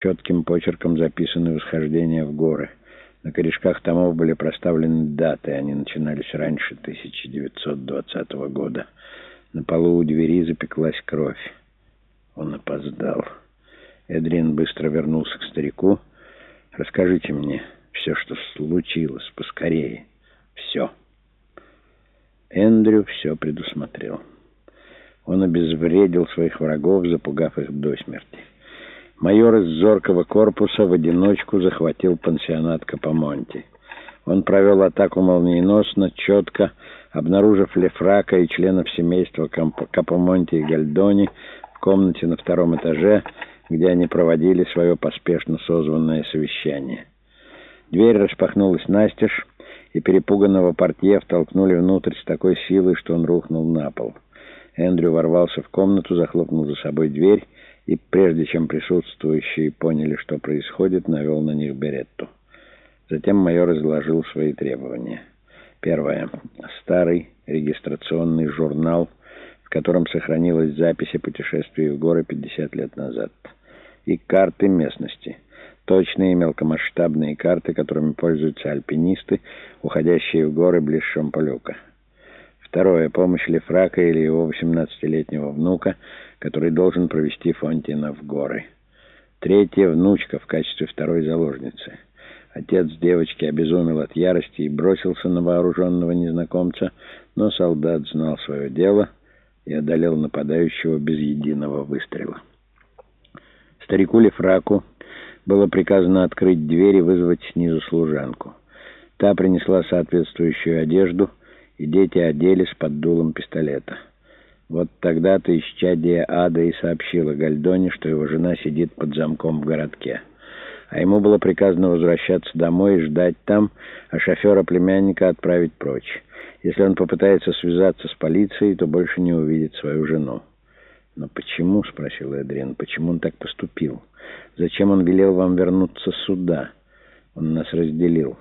четким почерком записаны восхождения в горы. На корешках томов были проставлены даты, они начинались раньше 1920 года. На полу у двери запеклась кровь. Он опоздал. Эдрин быстро вернулся к старику. «Расскажите мне все, что случилось, поскорее. Все». Эндрю все предусмотрел. Он обезвредил своих врагов, запугав их до смерти. Майор из зоркого корпуса в одиночку захватил пансионат Капомонти. Он провел атаку молниеносно, четко, обнаружив Лефрака и членов семейства Капомонти и Гальдони в комнате на втором этаже, где они проводили свое поспешно созванное совещание. Дверь распахнулась настежь, и перепуганного портье втолкнули внутрь с такой силой, что он рухнул на пол. Эндрю ворвался в комнату, захлопнул за собой дверь и, прежде чем присутствующие поняли, что происходит, навел на них беретту. Затем майор изложил свои требования. Первое. Старый регистрационный журнал, в котором сохранилась запись о путешествии в горы 50 лет назад. И карты местности. Точные мелкомасштабные карты, которыми пользуются альпинисты, уходящие в горы близ Шамполюка. Второе. Помощь Лефрака или его 18-летнего внука, который должен провести Фонтина в горы. Третье. Внучка в качестве второй заложницы. Отец девочки обезумел от ярости и бросился на вооруженного незнакомца, но солдат знал свое дело и одолел нападающего без единого выстрела. Старику Лефраку было приказано открыть дверь и вызвать снизу служанку. Та принесла соответствующую одежду — и дети оделись под дулом пистолета. Вот тогда-то исчадие ада и сообщила Гальдоне, что его жена сидит под замком в городке. А ему было приказано возвращаться домой и ждать там, а шофера племянника отправить прочь. Если он попытается связаться с полицией, то больше не увидит свою жену. «Но почему?» — спросил Эдриан. «Почему он так поступил? Зачем он велел вам вернуться сюда? Он нас разделил».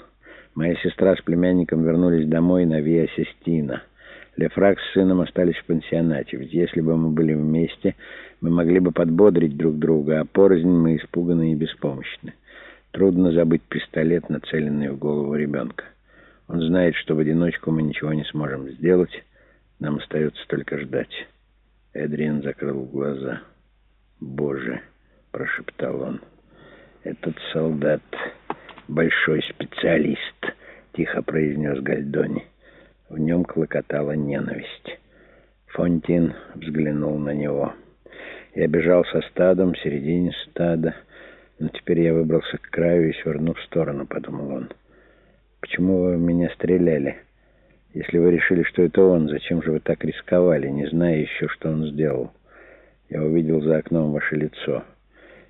Моя сестра с племянником вернулись домой на Виа Сестина. Лефрак с сыном остались в пансионате, ведь если бы мы были вместе, мы могли бы подбодрить друг друга, а порознь мы испуганы и беспомощны. Трудно забыть пистолет, нацеленный в голову ребенка. Он знает, что в одиночку мы ничего не сможем сделать, нам остается только ждать. Эдриан закрыл глаза. «Боже!» — прошептал он. «Этот солдат...» большой специалист», — тихо произнес Гальдони. В нем клокотала ненависть. Фонтин взглянул на него. Я бежал со стадом в середине стада, но теперь я выбрался к краю и сверну в сторону, — подумал он. «Почему вы в меня стреляли? Если вы решили, что это он, зачем же вы так рисковали, не зная еще, что он сделал? Я увидел за окном ваше лицо.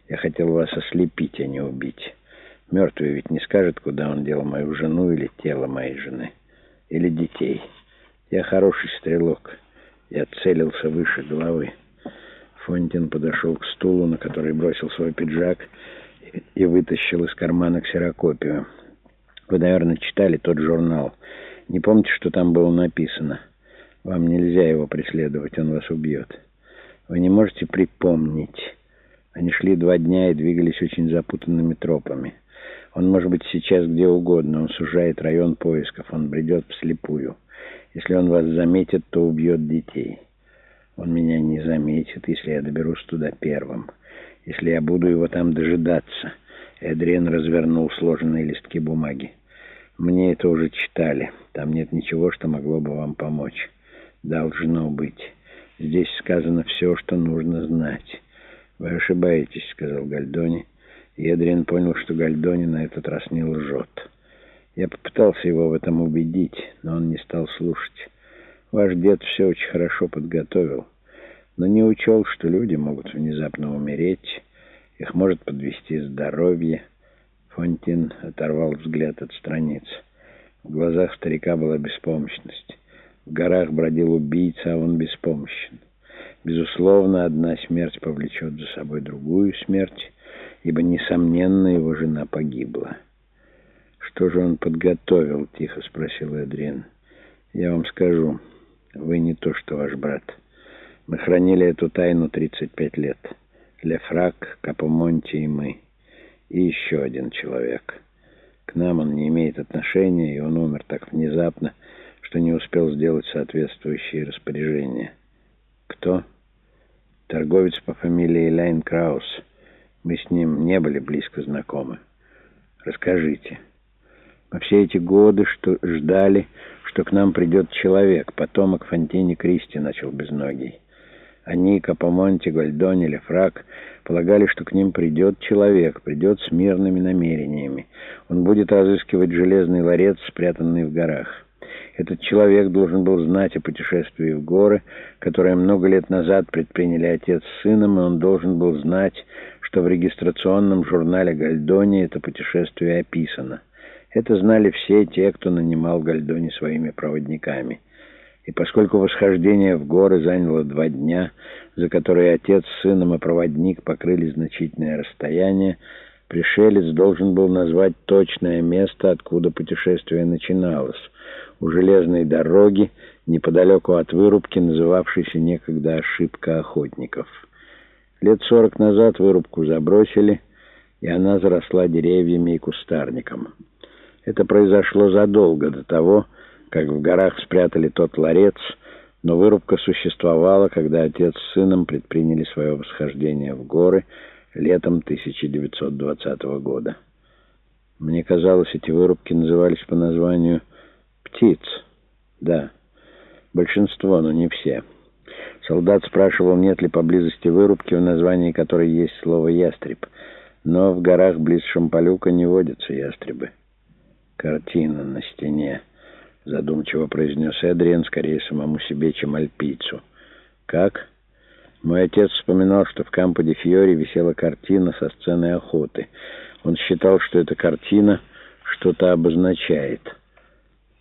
Я хотел вас ослепить, а не убить». Мертвый ведь не скажет, куда он дел мою жену или тело моей жены. Или детей. Я хороший стрелок. Я целился выше головы. Фонтин подошел к стулу, на который бросил свой пиджак, и вытащил из кармана ксерокопию. Вы, наверное, читали тот журнал. Не помните, что там было написано? Вам нельзя его преследовать, он вас убьет. Вы не можете припомнить. Они шли два дня и двигались очень запутанными тропами. Он может быть сейчас где угодно. Он сужает район поисков. Он бредет вслепую. Если он вас заметит, то убьет детей. Он меня не заметит, если я доберусь туда первым. Если я буду его там дожидаться. Эдриан развернул сложенные листки бумаги. Мне это уже читали. Там нет ничего, что могло бы вам помочь. Должно быть. Здесь сказано все, что нужно знать. Вы ошибаетесь, сказал Гальдони. И Эдриан понял, что Гальдони на этот раз не лжет. Я попытался его в этом убедить, но он не стал слушать. Ваш дед все очень хорошо подготовил, но не учел, что люди могут внезапно умереть, их может подвести здоровье. Фонтин оторвал взгляд от страниц. В глазах старика была беспомощность. В горах бродил убийца, а он беспомощен. Безусловно, одна смерть повлечет за собой другую смерть, ибо, несомненно, его жена погибла. «Что же он подготовил?» — тихо спросил Эдриан. «Я вам скажу, вы не то, что ваш брат. Мы хранили эту тайну 35 лет. Лефрак, Капомонти и мы. И еще один человек. К нам он не имеет отношения, и он умер так внезапно, что не успел сделать соответствующие распоряжения. Кто? Торговец по фамилии Лайн Краус. Мы с ним не были близко знакомы. Расскажите. Во все эти годы что ждали, что к нам придет человек, потомок Фонтини Кристи, начал безногий. Они, Капомонти, Гальдони, Лефрак, полагали, что к ним придет человек, придет с мирными намерениями. Он будет разыскивать железный ларец, спрятанный в горах. Этот человек должен был знать о путешествии в горы, которое много лет назад предприняли отец с сыном, и он должен был знать, что в регистрационном журнале Гальдони это путешествие описано. Это знали все те, кто нанимал Гальдони своими проводниками. И поскольку восхождение в горы заняло два дня, за которые отец с сыном и проводник покрыли значительное расстояние, пришелец должен был назвать точное место, откуда путешествие начиналось, у железной дороги, неподалеку от вырубки, называвшейся некогда «Ошибка охотников». Лет сорок назад вырубку забросили, и она заросла деревьями и кустарником. Это произошло задолго до того, как в горах спрятали тот ларец, но вырубка существовала, когда отец с сыном предприняли свое восхождение в горы летом 1920 года. Мне казалось, эти вырубки назывались по названию «птиц». Да, большинство, но не все. Солдат спрашивал, нет ли поблизости вырубки, в названии которой есть слово «ястреб». Но в горах близ Шампалюка не водятся ястребы. Картина на стене задумчиво произнес Эдриан, скорее самому себе, чем альпийцу. «Как?» Мой отец вспоминал, что в Кампо-де-Фьоре висела картина со сцены охоты. Он считал, что эта картина что-то обозначает —